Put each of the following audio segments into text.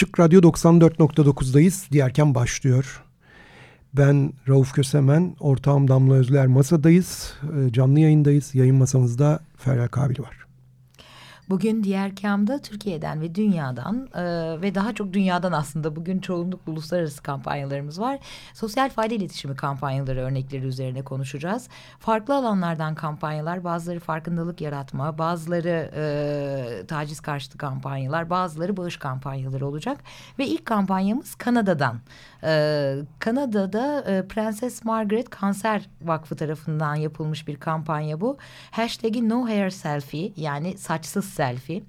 Açık Radyo 94.9'dayız. Diğerken başlıyor. Ben Rauf Kösemen, ortağım Damla Özler masadayız. Ee, canlı yayındayız. Yayın masamızda Feryal Kabil var. Bugün diğer kamda Türkiye'den ve dünyadan e, ve daha çok dünyadan aslında bugün çoğunlukla uluslararası kampanyalarımız var. Sosyal fayda iletişimi kampanyaları örnekleri üzerine konuşacağız. Farklı alanlardan kampanyalar, bazıları farkındalık yaratma, bazıları e, taciz karşıtı kampanyalar, bazıları bağış kampanyaları olacak. Ve ilk kampanyamız Kanada'dan. E, Kanada'da e, Prenses Margaret Kanser Vakfı tarafından yapılmış bir kampanya bu. Hashtag'i No Hair Selfie yani saçsız selfie.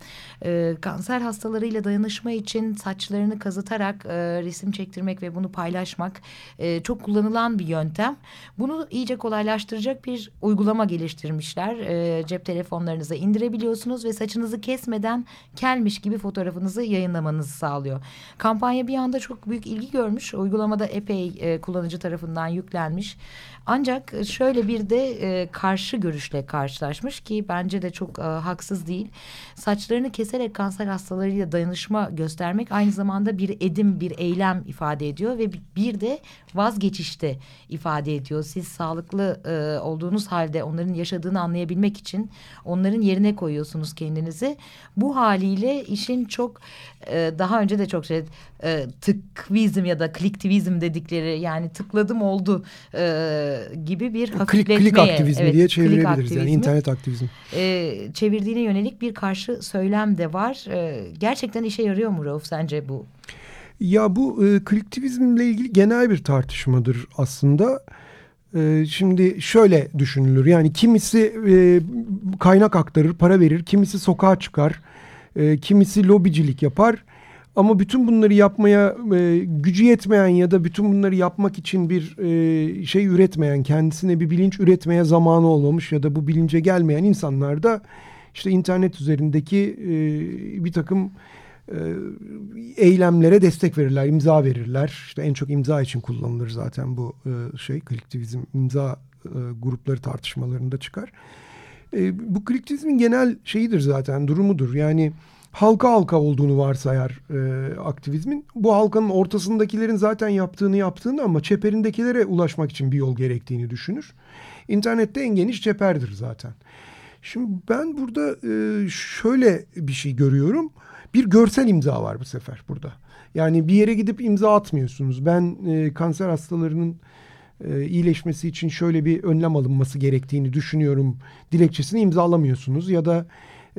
E, kanser hastalarıyla dayanışma için saçlarını kazıtarak e, resim çektirmek ve bunu paylaşmak e, çok kullanılan bir yöntem. Bunu iyice kolaylaştıracak bir uygulama geliştirmişler. E, cep telefonlarınıza indirebiliyorsunuz ve saçınızı kesmeden kelmiş gibi fotoğrafınızı yayınlamanızı sağlıyor. Kampanya bir anda çok büyük ilgi görmüş. Uygulamada epey e, kullanıcı tarafından yüklenmiş. Ancak şöyle bir de e, karşı görüşle karşılaşmış ki bence de çok e, haksız değil. Saçlarını keserek kanser hastalarıyla dayanışma göstermek aynı zamanda bir edim, bir eylem ifade ediyor ve bir de vazgeçişte ifade ediyor. Siz sağlıklı e, olduğunuz halde onların yaşadığını anlayabilmek için onların yerine koyuyorsunuz kendinizi. Bu haliyle işin çok e, daha önce de çok şey e, tıkvizm ya da kliktivizm dedikleri yani tıkladım oldu e, gibi bir hafifletmeye. Klik, klik aktivizmi evet, diye çevirebiliriz yani internet aktivizmi. E, çevirdiğine yönelik bir karşı söylem de var. E, gerçekten işe yarıyor mu Rauf sence bu? Ya bu e, kolektivizmle ilgili genel bir tartışmadır aslında. E, şimdi şöyle düşünülür yani kimisi e, kaynak aktarır, para verir, kimisi sokağa çıkar, e, kimisi lobicilik yapar. Ama bütün bunları yapmaya e, gücü yetmeyen ya da bütün bunları yapmak için bir e, şey üretmeyen, kendisine bir bilinç üretmeye zamanı olmamış ya da bu bilince gelmeyen insanlar da işte internet üzerindeki e, bir takım e, eylemlere destek verirler, imza verirler. İşte en çok imza için kullanılır zaten bu e, şey kolektivizm imza e, grupları tartışmalarında çıkar. Bu kolektivizmin genel şeyidir zaten durumudur. Yani halka halka olduğunu varsayar aktivizmin. Bu halkanın ortasındakilerin zaten yaptığını yaptığını ama çeperindekilere ulaşmak için bir yol gerektiğini düşünür. İnternette en geniş çeperdir zaten. Şimdi ben burada e, şöyle bir şey görüyorum. Bir görsel imza var bu sefer burada. Yani bir yere gidip imza atmıyorsunuz. Ben e, kanser hastalarının e, iyileşmesi için şöyle bir önlem alınması gerektiğini düşünüyorum. Dilekçesini imzalamıyorsunuz ya da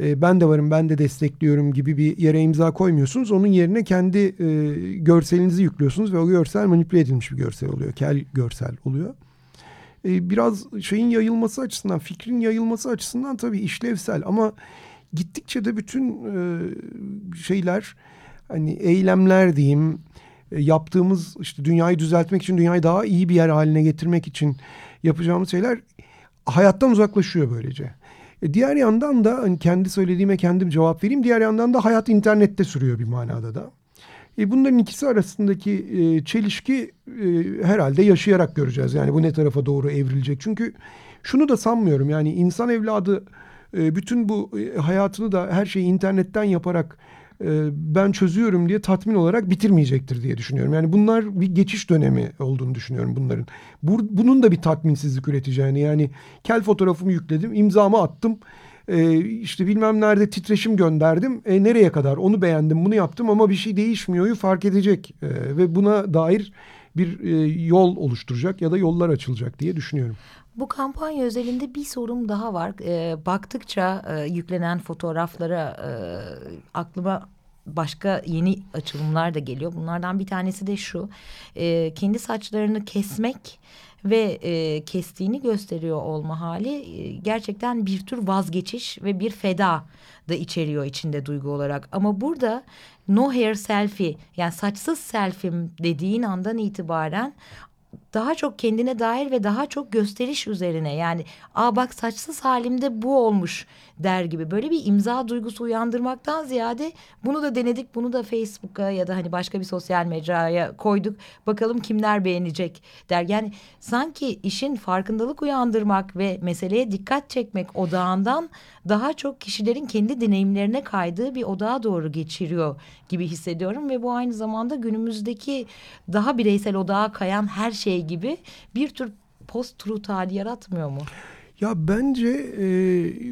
e, ben de varım ben de destekliyorum gibi bir yere imza koymuyorsunuz. Onun yerine kendi e, görselinizi yüklüyorsunuz ve o görsel manipüle edilmiş bir görsel oluyor. Kel görsel oluyor. E, biraz şeyin yayılması açısından, fikrin yayılması açısından tabii işlevsel ama gittikçe de bütün e, şeyler hani eylemler diyeyim e, yaptığımız işte dünyayı düzeltmek için dünyayı daha iyi bir yer haline getirmek için yapacağımız şeyler hayattan uzaklaşıyor böylece. E, diğer yandan da hani kendi söylediğime kendim cevap vereyim. Diğer yandan da hayat internette sürüyor bir manada da. E, bunların ikisi arasındaki e, çelişki e, herhalde yaşayarak göreceğiz. Yani bu ne tarafa doğru evrilecek. Çünkü şunu da sanmıyorum yani insan evladı e, bütün bu e, hayatını da her şeyi internetten yaparak e, ben çözüyorum diye tatmin olarak bitirmeyecektir diye düşünüyorum. Yani bunlar bir geçiş dönemi olduğunu düşünüyorum bunların. Bu, bunun da bir tatminsizlik üreteceğini yani kel fotoğrafımı yükledim imzamı attım. Ee, işte bilmem nerede titreşim gönderdim. E, nereye kadar onu beğendim bunu yaptım ama bir şey değişmiyoryu fark edecek. E, ve buna dair bir e, yol oluşturacak ya da yollar açılacak diye düşünüyorum. Bu kampanya özelinde bir sorum daha var. E, baktıkça e, yüklenen fotoğraflara e, aklıma başka yeni açılımlar da geliyor. Bunlardan bir tanesi de şu. E, kendi saçlarını kesmek ve e, kestiğini gösteriyor olma hali e, gerçekten bir tür vazgeçiş ve bir feda da içeriyor içinde duygu olarak. Ama burada no hair selfie yani saçsız selfie'm dediğin andan itibaren daha çok kendine dair ve daha çok gösteriş üzerine yani aa bak saçsız halimde bu olmuş der gibi böyle bir imza duygusu uyandırmaktan ziyade bunu da denedik bunu da Facebook'a ya da hani başka bir sosyal mecraya koyduk bakalım kimler beğenecek der. Yani sanki işin farkındalık uyandırmak ve meseleye dikkat çekmek odağından daha çok kişilerin kendi deneyimlerine kaydığı bir odağa doğru geçiriyor gibi hissediyorum ve bu aynı zamanda günümüzdeki daha bireysel odağa kayan her şey gibi bir tür post truth hali yaratmıyor mu? Ya bence e,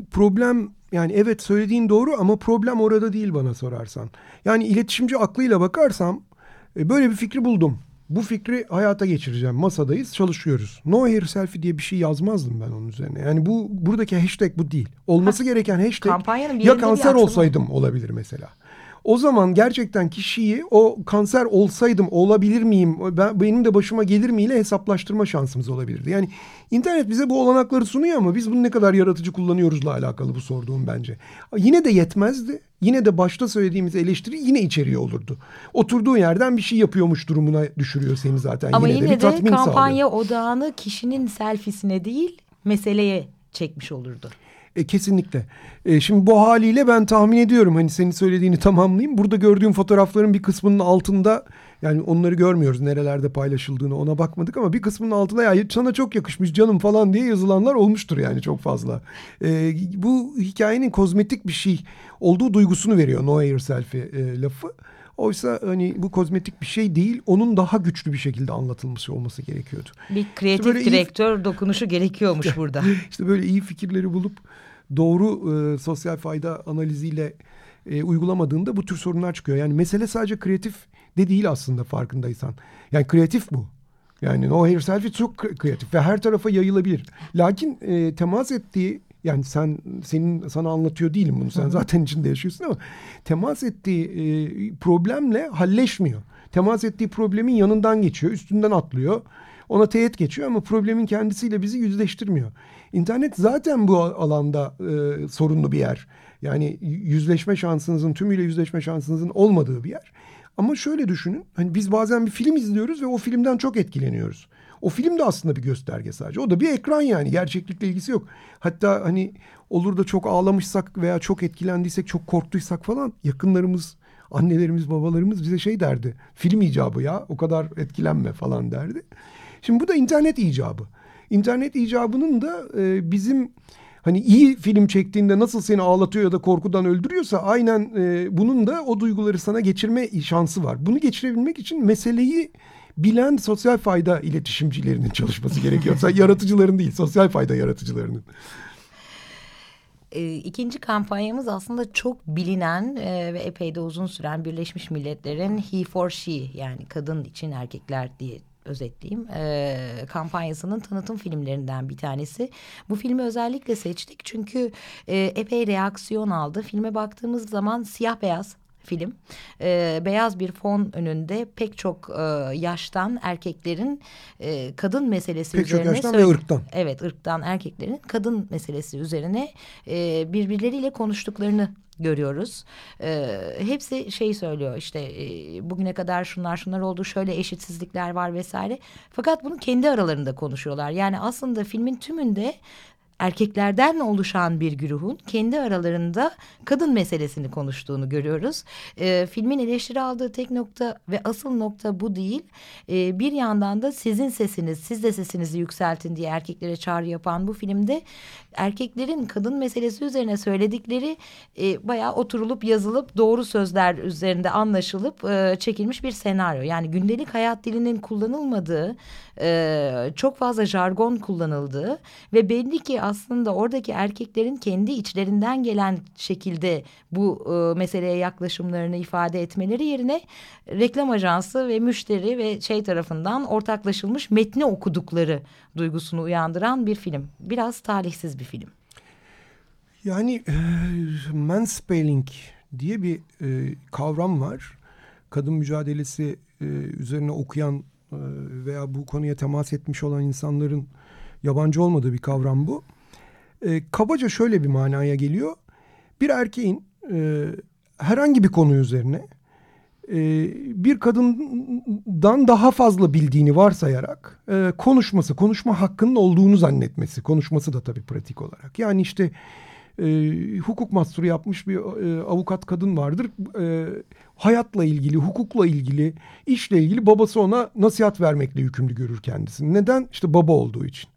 problem yani evet söylediğin doğru ama problem orada değil bana sorarsan. Yani iletişimci aklıyla bakarsam e, böyle bir fikri buldum. Bu fikri hayata geçireceğim. Masadayız, çalışıyoruz. No hair selfie diye bir şey yazmazdım ben onun üzerine. Yani bu buradaki hashtag bu değil. Olması gereken hashtag ya kanser olsaydım olabilir mesela. O zaman gerçekten kişiyi o kanser olsaydım olabilir miyim, ben, benim de başıma gelir mi ile hesaplaştırma şansımız olabilirdi. Yani internet bize bu olanakları sunuyor ama biz bunu ne kadar yaratıcı kullanıyoruzla alakalı bu sorduğum bence. Yine de yetmezdi. Yine de başta söylediğimiz eleştiri yine içeriyor olurdu. Oturduğu yerden bir şey yapıyormuş durumuna düşürüyor seni zaten. Ama yine, yine de, de kampanya sağlıyor. odağını kişinin selfisine değil meseleye çekmiş olurdu. E, kesinlikle. E, şimdi bu haliyle ben tahmin ediyorum hani senin söylediğini tamamlayayım. Burada gördüğüm fotoğrafların bir kısmının altında yani onları görmüyoruz nerelerde paylaşıldığını ona bakmadık ama bir kısmının altında ya sana çok yakışmış canım falan diye yazılanlar olmuştur yani çok fazla. E, bu hikayenin kozmetik bir şey olduğu duygusunu veriyor No Air Selfie e, lafı. Oysa hani bu kozmetik bir şey değil. Onun daha güçlü bir şekilde anlatılması olması gerekiyordu. Bir kreatif işte direktör iyi... dokunuşu gerekiyormuş işte, burada. İşte böyle iyi fikirleri bulup doğru e, sosyal fayda analiziyle e, uygulamadığında bu tür sorunlar çıkıyor. Yani mesele sadece kreatif de değil aslında farkındaysan. Yani kreatif bu. Yani No Hair Selfie çok kreatif ve her tarafa yayılabilir. Lakin e, temas ettiği yani sen senin sana anlatıyor değilim bunu. Sen zaten içinde yaşıyorsun ama temas ettiği e, problemle halleşmiyor. Temas ettiği problemin yanından geçiyor, üstünden atlıyor. Ona teğet geçiyor ama problemin kendisiyle bizi yüzleştirmiyor. İnternet zaten bu alanda e, sorunlu bir yer. Yani yüzleşme şansınızın, tümüyle yüzleşme şansınızın olmadığı bir yer. Ama şöyle düşünün. Hani biz bazen bir film izliyoruz ve o filmden çok etkileniyoruz. O film de aslında bir gösterge sadece. O da bir ekran yani. Gerçeklikle ilgisi yok. Hatta hani olur da çok ağlamışsak veya çok etkilendiysek, çok korktuysak falan yakınlarımız, annelerimiz, babalarımız bize şey derdi. Film icabı ya o kadar etkilenme falan derdi. Şimdi bu da internet icabı. İnternet icabının da e, bizim hani iyi film çektiğinde nasıl seni ağlatıyor ya da korkudan öldürüyorsa aynen e, bunun da o duyguları sana geçirme şansı var. Bunu geçirebilmek için meseleyi bilen sosyal fayda iletişimcilerinin çalışması gerekiyor. yaratıcıların değil, sosyal fayda yaratıcılarının. E, ikinci kampanyamız aslında çok bilinen e, ve epey de uzun süren Birleşmiş Milletler'in He for She yani kadın için erkekler diye özetleyeyim e, kampanyasının tanıtım filmlerinden bir tanesi. Bu filmi özellikle seçtik çünkü e, epey reaksiyon aldı. Filme baktığımız zaman siyah beyaz film. E, beyaz bir fon önünde pek çok e, yaştan erkeklerin e, kadın meselesi pek üzerine... Pek çok yaştan ve ırktan. Evet ırktan erkeklerin kadın meselesi üzerine e, birbirleriyle konuştuklarını görüyoruz. E, hepsi şey söylüyor işte e, bugüne kadar şunlar şunlar oldu şöyle eşitsizlikler var vesaire. Fakat bunu kendi aralarında konuşuyorlar. Yani aslında filmin tümünde erkeklerden oluşan bir güruhun kendi aralarında kadın meselesini konuştuğunu görüyoruz. E, filmin eleştiri aldığı tek nokta ve asıl nokta bu değil. E, bir yandan da sizin sesiniz, siz de sesinizi yükseltin diye erkeklere çağrı yapan bu filmde erkeklerin kadın meselesi üzerine söyledikleri e, bayağı oturulup yazılıp doğru sözler üzerinde anlaşılıp e, çekilmiş bir senaryo. Yani gündelik hayat dilinin kullanılmadığı, e, çok fazla jargon kullanıldığı ve belli ki aslında oradaki erkeklerin kendi içlerinden gelen şekilde bu e, meseleye yaklaşımlarını ifade etmeleri yerine reklam ajansı ve müşteri ve şey tarafından ortaklaşılmış metni okudukları duygusunu uyandıran bir film. Biraz talihsiz bir film. Yani e, mansplaining diye bir e, kavram var. Kadın mücadelesi e, üzerine okuyan e, veya bu konuya temas etmiş olan insanların yabancı olmadığı bir kavram bu. E, kabaca şöyle bir manaya geliyor. Bir erkeğin e, herhangi bir konu üzerine bir kadından daha fazla bildiğini varsayarak e, konuşması, konuşma hakkının olduğunu zannetmesi. Konuşması da tabii pratik olarak. Yani işte e, hukuk masturu yapmış bir e, avukat kadın vardır. E, hayatla ilgili, hukukla ilgili, işle ilgili babası ona nasihat vermekle yükümlü görür kendisini. Neden? İşte baba olduğu için.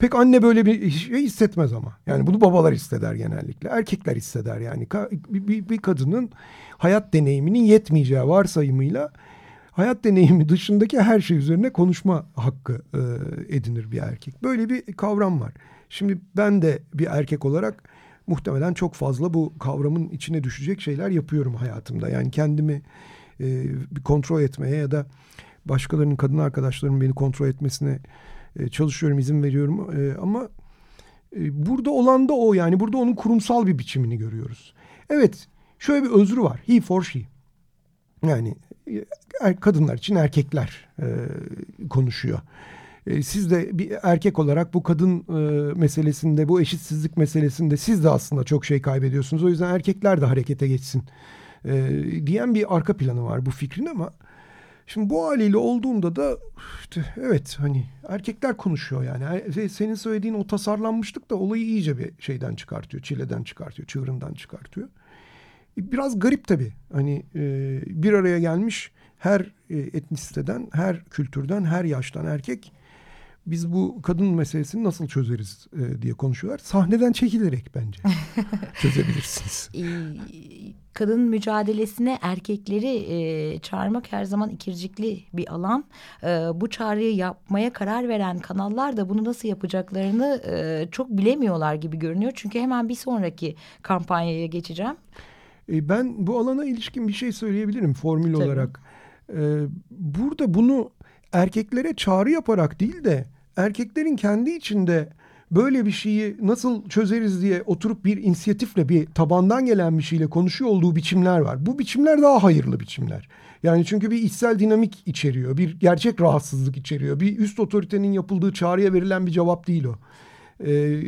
Pek anne böyle bir şey hissetmez ama. Yani bunu babalar hisseder genellikle. Erkekler hisseder yani. Bir, bir, bir kadının hayat deneyiminin yetmeyeceği varsayımıyla hayat deneyimi dışındaki her şey üzerine konuşma hakkı e, edinir bir erkek. Böyle bir kavram var. Şimdi ben de bir erkek olarak muhtemelen çok fazla bu kavramın içine düşecek şeyler yapıyorum hayatımda. Yani kendimi e, kontrol etmeye ya da başkalarının kadın arkadaşlarımın beni kontrol etmesine e, çalışıyorum, izin veriyorum. E, ama e, burada olan da o yani burada onun kurumsal bir biçimini görüyoruz. Evet, şöyle bir özrü var. He for she. Yani e, er, kadınlar için erkekler e, konuşuyor. Siz de bir erkek olarak bu kadın meselesinde, bu eşitsizlik meselesinde siz de aslında çok şey kaybediyorsunuz. O yüzden erkekler de harekete geçsin diyen bir arka planı var bu fikrin ama şimdi bu haliyle olduğunda da işte evet hani erkekler konuşuyor yani. Senin söylediğin o tasarlanmışlık da olayı iyice bir şeyden çıkartıyor, çileden çıkartıyor, çığırından çıkartıyor. Biraz garip tabii. Hani bir araya gelmiş her etnisiteden, her kültürden, her yaştan erkek biz bu kadın meselesini nasıl çözeriz e, diye konuşuyorlar. Sahneden çekilerek bence çözebilirsiniz. Kadın mücadelesine erkekleri e, çağırmak her zaman ikircikli bir alan. E, bu çağrıyı yapmaya karar veren kanallar da bunu nasıl yapacaklarını e, çok bilemiyorlar gibi görünüyor. Çünkü hemen bir sonraki kampanyaya geçeceğim. E, ben bu alana ilişkin bir şey söyleyebilirim formül Tabii. olarak. E, burada bunu erkeklere çağrı yaparak değil de erkeklerin kendi içinde böyle bir şeyi nasıl çözeriz diye oturup bir inisiyatifle bir tabandan gelen bir şeyle konuşuyor olduğu biçimler var. Bu biçimler daha hayırlı biçimler. Yani çünkü bir içsel dinamik içeriyor. Bir gerçek rahatsızlık içeriyor. Bir üst otoritenin yapıldığı çağrıya verilen bir cevap değil o. Ee,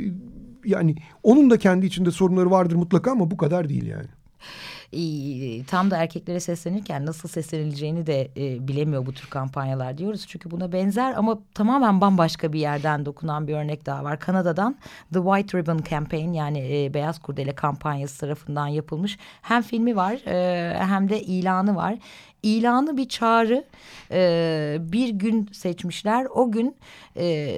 yani onun da kendi içinde sorunları vardır mutlaka ama bu kadar değil yani tam da erkeklere seslenirken nasıl seslenileceğini de e, bilemiyor bu tür kampanyalar diyoruz. Çünkü buna benzer ama tamamen bambaşka bir yerden dokunan bir örnek daha var. Kanada'dan The White Ribbon Campaign yani e, Beyaz Kurdele kampanyası tarafından yapılmış. Hem filmi var e, hem de ilanı var. İlanı bir çağrı e, bir gün seçmişler. O gün e,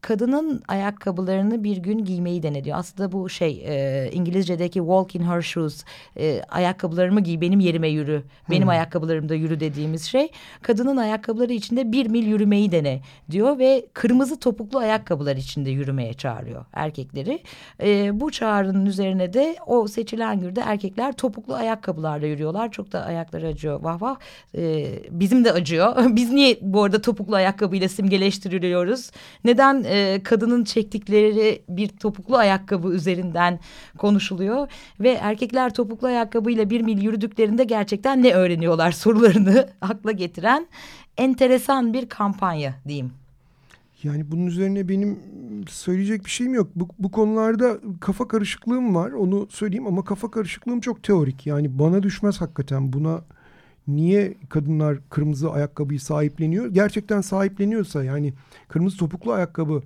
kadının ayakkabılarını bir gün giymeyi denediyor. Aslında bu şey e, İngilizce'deki walk in her shoes e, ayakkabılarımı giy benim yerime yürü benim hmm. ayakkabılarımda yürü dediğimiz şey kadının ayakkabıları içinde bir mil yürümeyi dene diyor ve kırmızı topuklu ayakkabılar içinde yürümeye çağırıyor erkekleri. E, bu çağrının üzerine de o seçilen günde erkekler topuklu ayakkabılarla yürüyorlar. Çok da ayakları acıyor vah vah e, bizim de acıyor. Biz niye bu arada topuklu ayakkabıyla simgeleştiriliyoruz? Neden e, kadının çektikleri bir topuklu ayakkabı üzerinden konuşuluyor. Ve erkekler topuklu ayakkabıyla bir mil yürüdüklerinde gerçekten ne öğreniyorlar sorularını akla getiren enteresan bir kampanya diyeyim. Yani bunun üzerine benim söyleyecek bir şeyim yok. Bu, bu konularda kafa karışıklığım var onu söyleyeyim ama kafa karışıklığım çok teorik. Yani bana düşmez hakikaten buna niye kadınlar kırmızı ayakkabıyı sahipleniyor? Gerçekten sahipleniyorsa yani kırmızı topuklu ayakkabı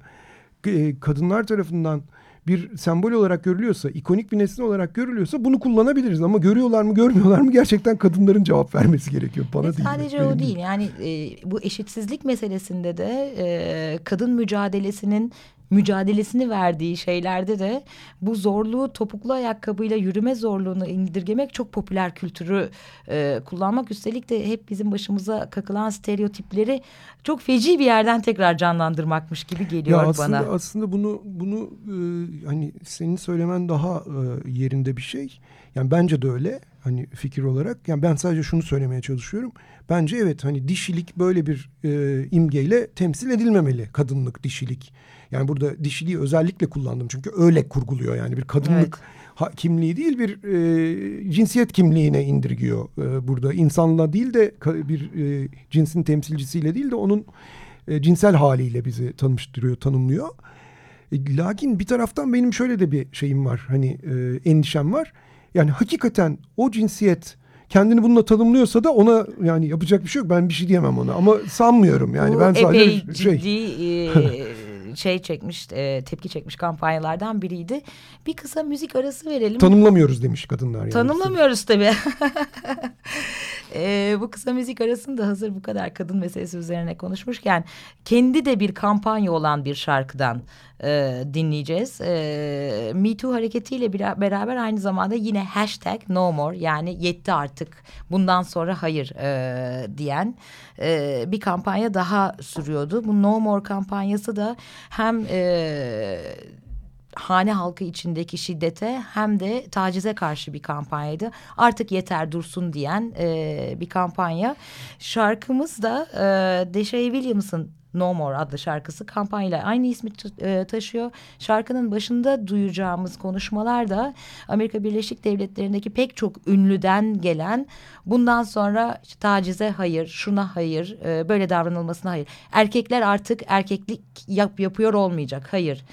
e, kadınlar tarafından bir sembol olarak görülüyorsa, ikonik bir nesne olarak görülüyorsa bunu kullanabiliriz. Ama görüyorlar mı, görmüyorlar mı gerçekten kadınların cevap vermesi gerekiyor. Bana Ve değil. Sadece o değil. Yani e, bu eşitsizlik meselesinde de e, kadın mücadelesinin mücadelesini verdiği şeylerde de bu zorluğu topuklu ayakkabıyla yürüme zorluğunu indirgemek çok popüler kültürü e, kullanmak. Üstelik de hep bizim başımıza kakılan stereotipleri çok feci bir yerden tekrar canlandırmakmış gibi geliyor ya aslında, bana. Aslında bunu bunu e, hani senin söylemen daha e, yerinde bir şey. Yani bence de öyle hani fikir olarak. Yani ben sadece şunu söylemeye çalışıyorum. Bence evet hani dişilik böyle bir e, imgeyle temsil edilmemeli. Kadınlık, dişilik. Yani burada dişiliği özellikle kullandım çünkü öyle kurguluyor yani bir kadınlık ha, kimliği değil bir e, cinsiyet kimliğine indirgiyor e, burada. İnsanla değil de bir e, cinsin temsilcisiyle değil de onun e, cinsel haliyle bizi tanıştırıyor, tanımlıyor. E, lakin bir taraftan benim şöyle de bir şeyim var. Hani e, endişem var. Yani hakikaten o cinsiyet kendini bununla tanımlıyorsa da ona yani yapacak bir şey yok. Ben bir şey diyemem ona ama sanmıyorum yani. Bu ben sadece epey şey... ciddi e, şey çekmiş, e, tepki çekmiş kampanyalardan biriydi. Bir kısa müzik arası verelim. Tanımlamıyoruz demiş kadınlar. Yani. Tanımlamıyoruz tabii. e, bu kısa müzik arasında hazır bu kadar kadın meselesi üzerine konuşmuşken kendi de bir kampanya olan bir şarkıdan e, dinleyeceğiz. E, Me Too hareketiyle bir, beraber aynı zamanda yine hashtag no more yani yetti artık bundan sonra hayır e, diyen e, bir kampanya daha sürüyordu. Bu no more kampanyası da hem e, hane halkı içindeki şiddete hem de tacize karşı bir kampanyaydı. Artık yeter dursun diyen e, bir kampanya. Şarkımız da e, Deshae Williams'ın No More adlı şarkısı kampanyayla aynı ismi e, taşıyor. Şarkının başında duyacağımız konuşmalar da Amerika Birleşik Devletleri'ndeki pek çok ünlüden gelen bundan sonra işte, tacize hayır, şuna hayır, e, böyle davranılmasına hayır. Erkekler artık erkeklik yap, yapıyor olmayacak. Hayır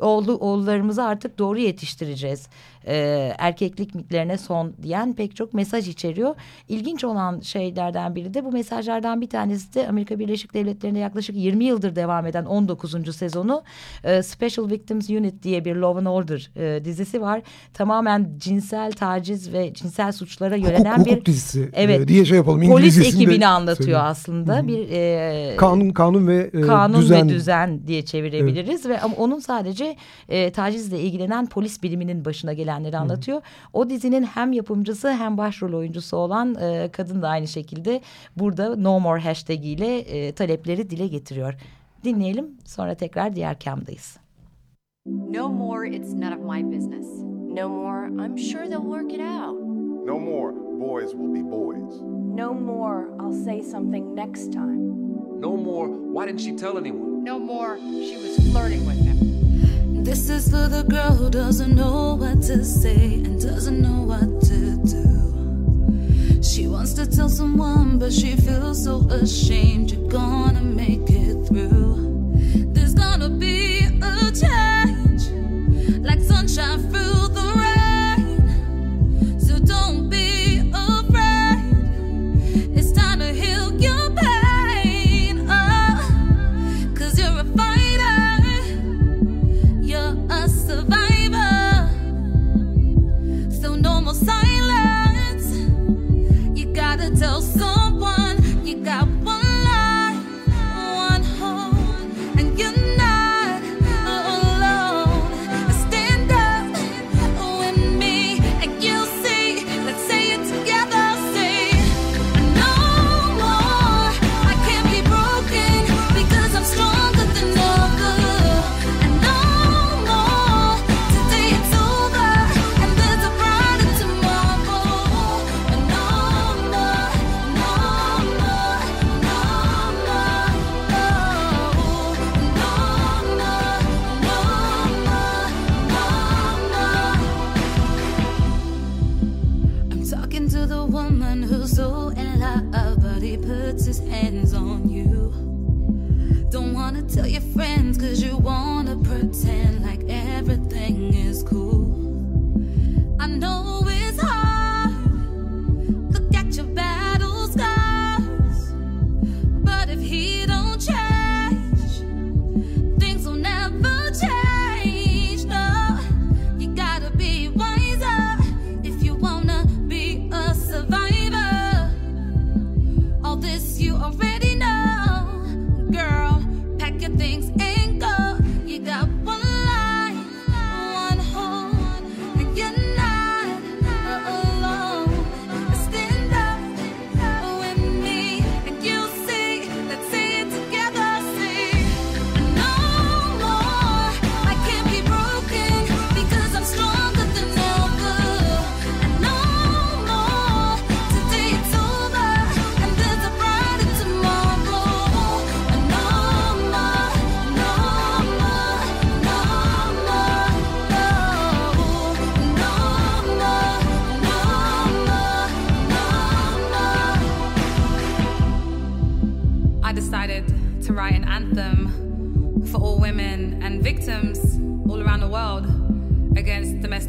oğlu oğullarımızı artık doğru yetiştireceğiz e, erkeklik mitlerine son diyen pek çok mesaj içeriyor. İlginç olan şeylerden biri de bu mesajlardan bir tanesi de Amerika Birleşik Devletleri'nde yaklaşık 20 yıldır devam eden 19. sezonu e, Special Victims Unit diye bir Law and Order e, dizisi var. Tamamen cinsel taciz ve cinsel suçlara yönelen hukuk, bir hukuk dizisi e, evet, diye şey yapalım. Polis ekibini anlatıyor söyleyeyim. aslında. Hı -hı. Bir e, kanun kanun ve e, kanun düzen. ve düzen diye çevirebiliriz evet. ve ama onun sadece e, tacizle ilgilenen polis biriminin başına gelen gelenleri anlatıyor. Hı. O dizinin hem yapımcısı hem başrol oyuncusu olan e, kadın da aynı şekilde burada No More hashtag ile e, talepleri dile getiriyor. Dinleyelim sonra tekrar diğer kamdayız. No more it's none of my business. No more I'm sure they'll work it out. No more boys will be boys. No more I'll say something next time. No more why didn't she tell anyone? No more she was flirting with him. This is for the girl who doesn't know what to say and doesn't know what to do. She wants to tell someone, but she feels so ashamed. You're gonna make it through.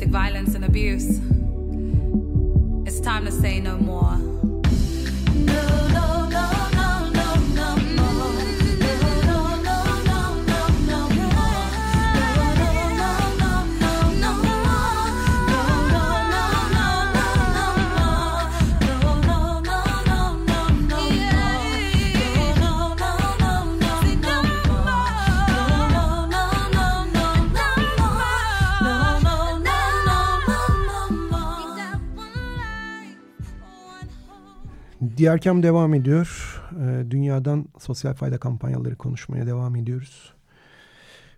Violence and abuse. Diyerkem devam ediyor. Ee, Dünyadan sosyal fayda kampanyaları konuşmaya devam ediyoruz.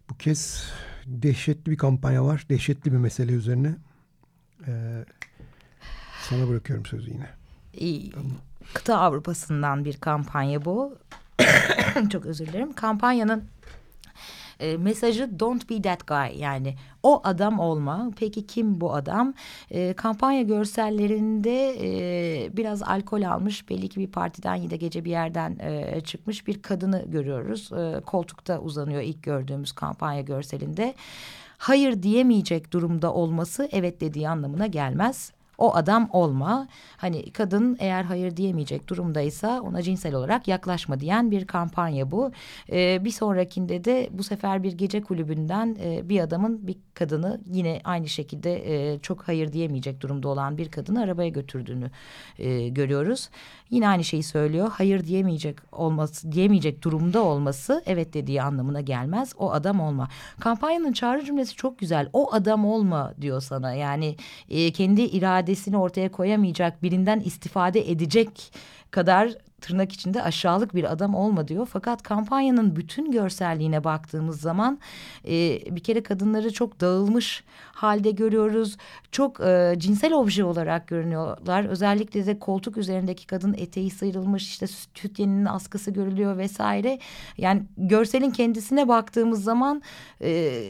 Bu kez dehşetli bir kampanya var. Dehşetli bir mesele üzerine. Ee, sana bırakıyorum sözü yine. İyi. Kıta Avrupa'sından bir kampanya bu. Çok özür dilerim. Kampanyanın e, mesajı don't be that guy yani o adam olma. Peki kim bu adam? E, kampanya görsellerinde e, biraz alkol almış belli ki bir partiden ya da gece bir yerden e, çıkmış bir kadını görüyoruz. E, koltukta uzanıyor ilk gördüğümüz kampanya görselinde. Hayır diyemeyecek durumda olması evet dediği anlamına gelmez o adam olma. Hani kadın eğer hayır diyemeyecek durumdaysa ona cinsel olarak yaklaşma diyen bir kampanya bu. Ee, bir sonrakinde de bu sefer bir gece kulübünden e, bir adamın bir kadını yine aynı şekilde e, çok hayır diyemeyecek durumda olan bir kadını arabaya götürdüğünü e, görüyoruz. Yine aynı şeyi söylüyor. Hayır diyemeyecek olması, diyemeyecek durumda olması evet dediği anlamına gelmez. O adam olma. Kampanyanın çağrı cümlesi çok güzel. O adam olma diyor sana. Yani e, kendi iradesini ortaya koyamayacak, birinden istifade edecek kadar tırnak içinde aşağılık bir adam olma diyor. Fakat kampanyanın bütün görselliğine baktığımız zaman e, bir kere kadınları çok dağılmış halde görüyoruz. Çok e, cinsel obje olarak görünüyorlar. Özellikle de koltuk üzerindeki kadın eteği sıyrılmış işte süt askısı görülüyor vesaire. Yani görselin kendisine baktığımız zaman e,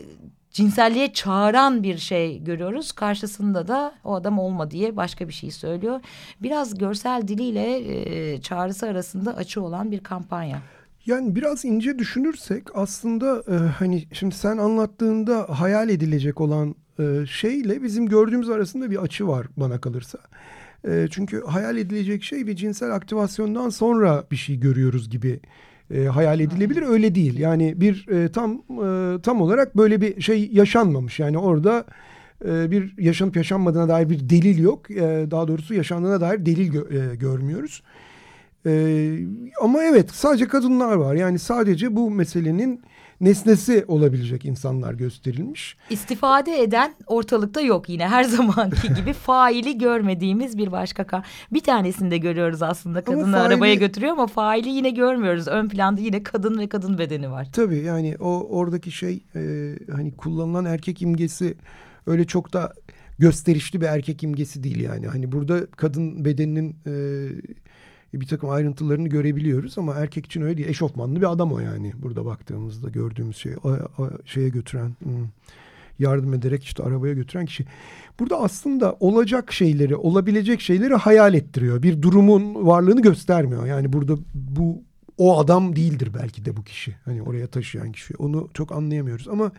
cinselliğe çağıran bir şey görüyoruz. Karşısında da o adam olma diye başka bir şey söylüyor. Biraz görsel diliyle e, çağrısı arasında açı olan bir kampanya. Yani biraz ince düşünürsek aslında e, hani şimdi sen anlattığında hayal edilecek olan e, şeyle bizim gördüğümüz arasında bir açı var bana kalırsa. E, çünkü hayal edilecek şey bir cinsel aktivasyondan sonra bir şey görüyoruz gibi e, hayal edilebilir. Öyle değil. Yani bir e, tam e, tam olarak böyle bir şey yaşanmamış. Yani orada e, bir yaşanıp yaşanmadığına dair bir delil yok. E, daha doğrusu yaşandığına dair delil gö- e, görmüyoruz. E, ama evet sadece kadınlar var. Yani sadece bu meselenin nesnesi olabilecek insanlar gösterilmiş. İstifade eden ortalıkta yok yine her zamanki gibi faili görmediğimiz bir başka ka bir tanesini de görüyoruz aslında kadını faili- arabaya götürüyor ama faili yine görmüyoruz. Ön planda yine kadın ve kadın bedeni var. Tabii yani o oradaki şey e, hani kullanılan erkek imgesi öyle çok da gösterişli bir erkek imgesi değil yani. Hani burada kadın bedeninin e, bir takım ayrıntılarını görebiliyoruz ama erkek için öyle değil. Eşofmanlı bir adam o yani burada baktığımızda gördüğümüz şey. O, o şeye götüren hmm, yardım ederek işte arabaya götüren kişi. Burada aslında olacak şeyleri, olabilecek şeyleri hayal ettiriyor. Bir durumun varlığını göstermiyor. Yani burada bu o adam değildir belki de bu kişi. Hani oraya taşıyan kişi. Onu çok anlayamıyoruz ama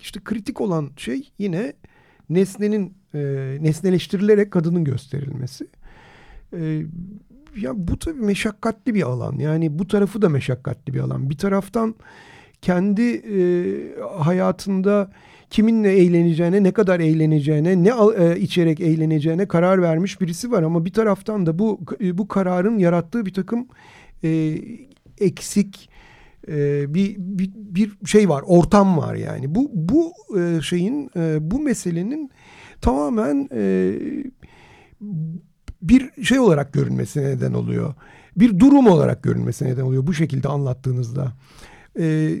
işte kritik olan şey yine nesnenin e, nesneleştirilerek kadının gösterilmesi. E, ya bu tabii meşakkatli bir alan. Yani bu tarafı da meşakkatli bir alan. Bir taraftan kendi e, hayatında kiminle eğleneceğine, ne kadar eğleneceğine, ne e, içerek eğleneceğine karar vermiş birisi var ama bir taraftan da bu e, bu kararın yarattığı bir takım e, eksik e, bir, bir bir şey var, ortam var yani. Bu bu e, şeyin e, bu meselenin tamamen e, bir şey olarak görünmesine neden oluyor. Bir durum olarak görünmesine neden oluyor bu şekilde anlattığınızda. E,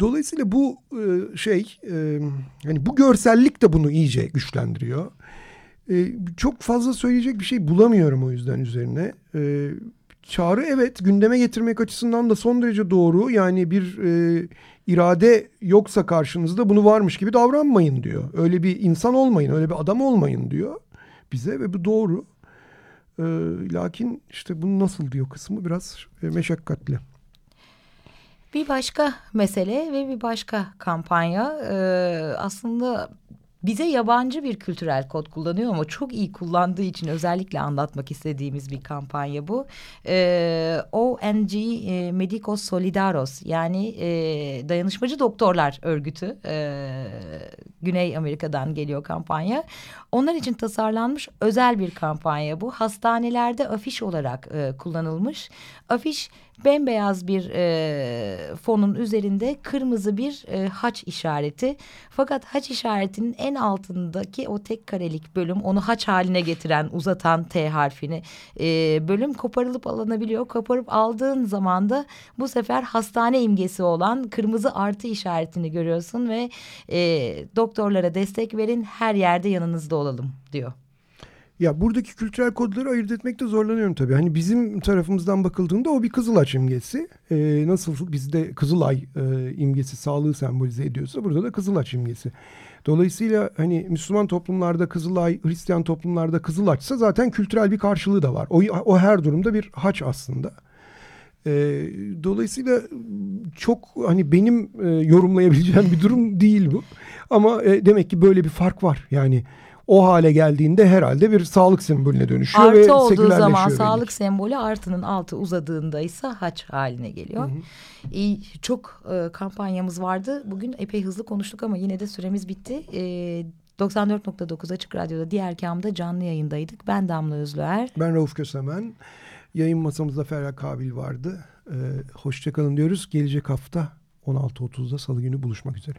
dolayısıyla bu e, şey e, hani bu görsellik de bunu iyice güçlendiriyor. E, çok fazla söyleyecek bir şey bulamıyorum o yüzden üzerine. E, çağrı evet gündeme getirmek açısından da son derece doğru. Yani bir e, irade yoksa karşınızda bunu varmış gibi davranmayın diyor. Öyle bir insan olmayın, öyle bir adam olmayın diyor bize ve bu doğru. E, lakin işte bunu nasıl diyor kısmı biraz e, meşakkatli. Bir başka mesele ve bir başka kampanya e, aslında bize yabancı bir kültürel kod kullanıyor ama çok iyi kullandığı için özellikle anlatmak istediğimiz bir kampanya bu. Ee, ONG e, Medicos Solidaros yani e, Dayanışmacı Doktorlar Örgütü e, Güney Amerika'dan geliyor kampanya. Onlar için tasarlanmış özel bir kampanya bu. Hastanelerde afiş olarak e, kullanılmış. Afiş bembeyaz bir e, fonun üzerinde kırmızı bir e, haç işareti. Fakat haç işaretinin en altındaki o tek karelik bölüm onu haç haline getiren uzatan T harfini e, bölüm koparılıp alınabiliyor. Koparıp aldığın zaman da bu sefer hastane imgesi olan kırmızı artı işaretini görüyorsun ve e, doktorlara destek verin her yerde yanınızda olalım diyor. Ya buradaki kültürel kodları ayırt etmekte zorlanıyorum tabii. Hani bizim tarafımızdan bakıldığında o bir Kızılaç imgesi. Ee, nasıl bizde Kızılay e, imgesi sağlığı sembolize ediyorsa burada da Kızılaç imgesi. Dolayısıyla hani Müslüman toplumlarda Kızılay, Hristiyan toplumlarda Kızılaçsa zaten kültürel bir karşılığı da var. O, o her durumda bir haç aslında. E, dolayısıyla çok hani benim e, yorumlayabileceğim bir durum değil bu. Ama e, demek ki böyle bir fark var. Yani o hale geldiğinde herhalde bir sağlık sembolüne dönüşüyor Artı ve olduğu zaman sekülerleşiyor sağlık belli. sembolü artının altı uzadığında ise haç haline geliyor. İyi, çok e, kampanyamız vardı. Bugün epey hızlı konuştuk ama yine de süremiz bitti. E, 94.9 Açık Radyo'da diğer kamda canlı yayındaydık. Ben Damla Özlüer. Ben Rauf Kösemen. Yayın masamızda Ferhat Kabil vardı. Ee, Hoşçakalın diyoruz. Gelecek hafta 16.30'da Salı günü buluşmak üzere.